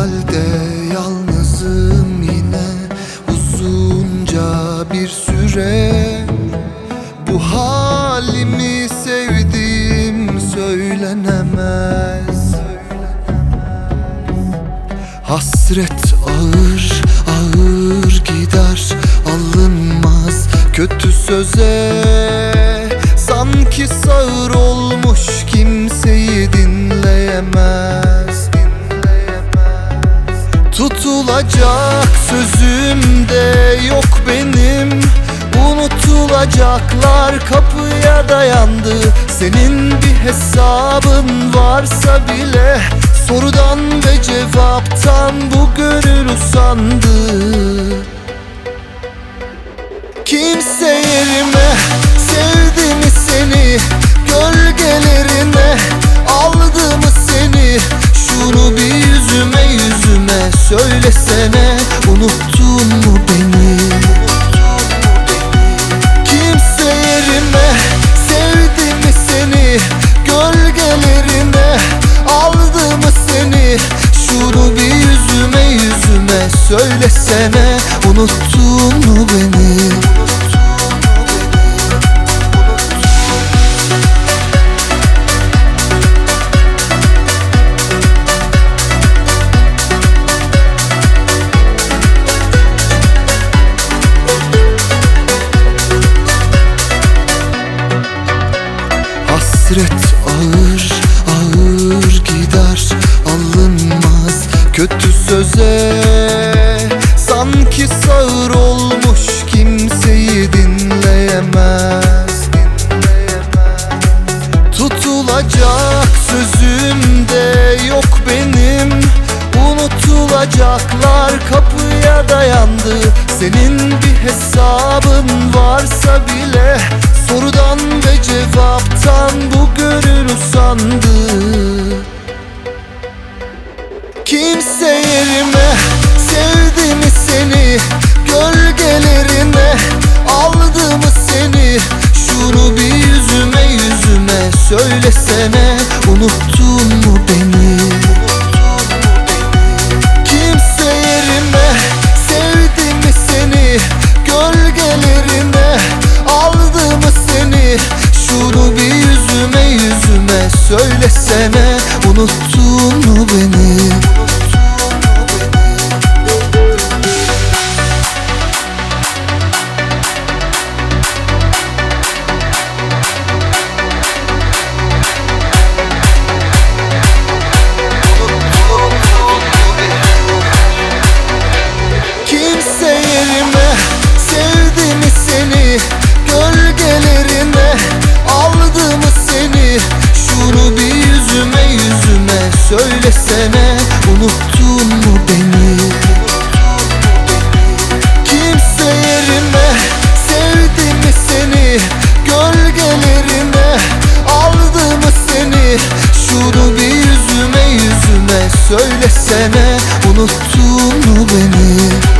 halde yalnızım yine Uzunca bir süre. Bu halimi sevdiğim söylenemez. Hasret ağır ağır gider Alınmaz kötü söze. Sanki sağır olmuş kimseyi dinleyemez. Tutulacak sözümde yok benim. Unutulacaklar kapıya dayandı. Senin bir hesabın varsa bile Sorudan ve cevaptan bu gönül usandı Unuttun mu beni? Kimse yerime sevdi mi seni? Gölgelerine aldı mı seni? Şunu bir yüzüme yüzüme söylesene Unuttun mu beni Hasret ağır ağır gider alınmaz. Kötü söze Sanki sağır olmuş kimseyi dinleyemez. Tutulacak sözümde yok benim. Unutulacaklar kapıya dayandı. Senin bir hesabın varsa bile Sorudan ve cevaptan bu gönül usandı. Kimse yerime sevdi mi seni? Gölgelerine aldı mı seni? Şunu bir yüzüme yüzüme söylesene Unuttun mu beni söylesene Unuttun mu beni söylesene Unuttun mu beni? Kimse yerime sevdi mi seni? Gölgelerine aldı mı seni? Şunu bir yüzüme yüzüme söylesene Unuttun mu beni